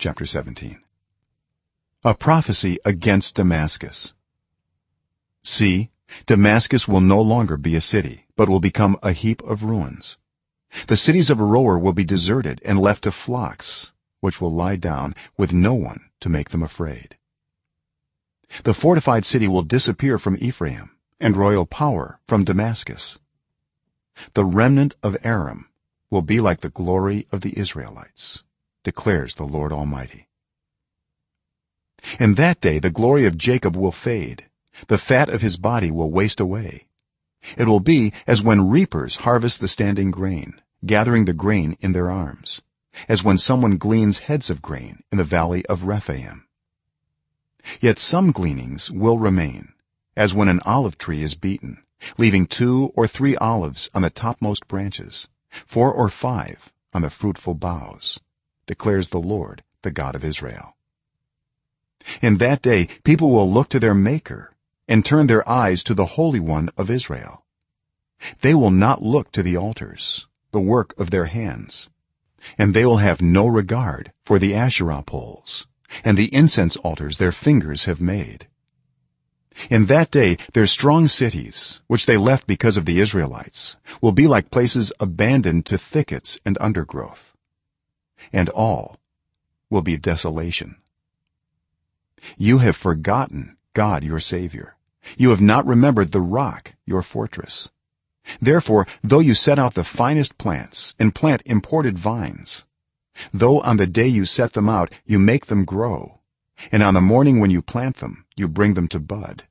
chapter 17 a prophecy against damascus. See damascus will no longer be a city but will become a heap of ruins. The cities of aroer will be deserted and left to flocks which will lie down with no one to make them afraid. The fortified city will disappear from ephraim and royal power from damascus. The remnant of aram will be like the glory of the israelites declares the lord almighty. In that day the glory of jacob will fade. The fat of his body will waste away. It will be as when reapers harvest the standing grain gathering the grain in their arms as when someone gleans heads of grain in the valley of rephaim. Yet some gleanings will remain as when an olive tree is beaten leaving two or three olives on the topmost branches four or five on the fruitful boughs declares the lord the god of israel. In that day people will look to their maker and turn their eyes to the holy one of israel. They will not look to the altars the work of their hands and they will have no regard for the asherah poles and the incense altars their fingers have made. In that day their strong cities which they left because of the israelites will be like places abandoned to thickets and undergrowth and all will be desolation. You have forgotten god your savior. You have not remembered the rock your fortress. Therefore though you set out the finest plants and plant imported vines though on the day you set them out you make them grow and on the morning when you plant them you bring them to bud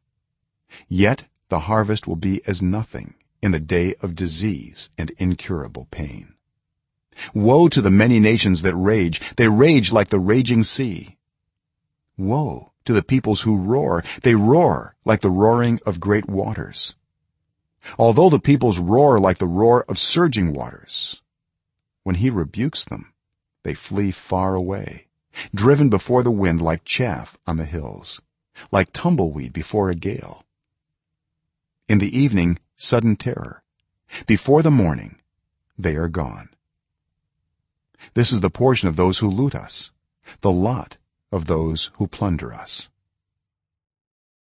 yet the harvest will be as nothing in the day of disease and incurable pain woe to the many nations that rage. They rage like the raging sea. Woe to the peoples who roar. They roar like the roaring of great waters. Although the peoples roar like the roar of surging waters when he rebukes them they flee far away driven before the wind like chaff on the hills like tumbleweed before a gale. In the evening sudden terror. Before the morning they are gone this is the portion of those who loot us the lot of those who plunder us